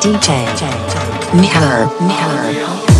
DJ Miller Miller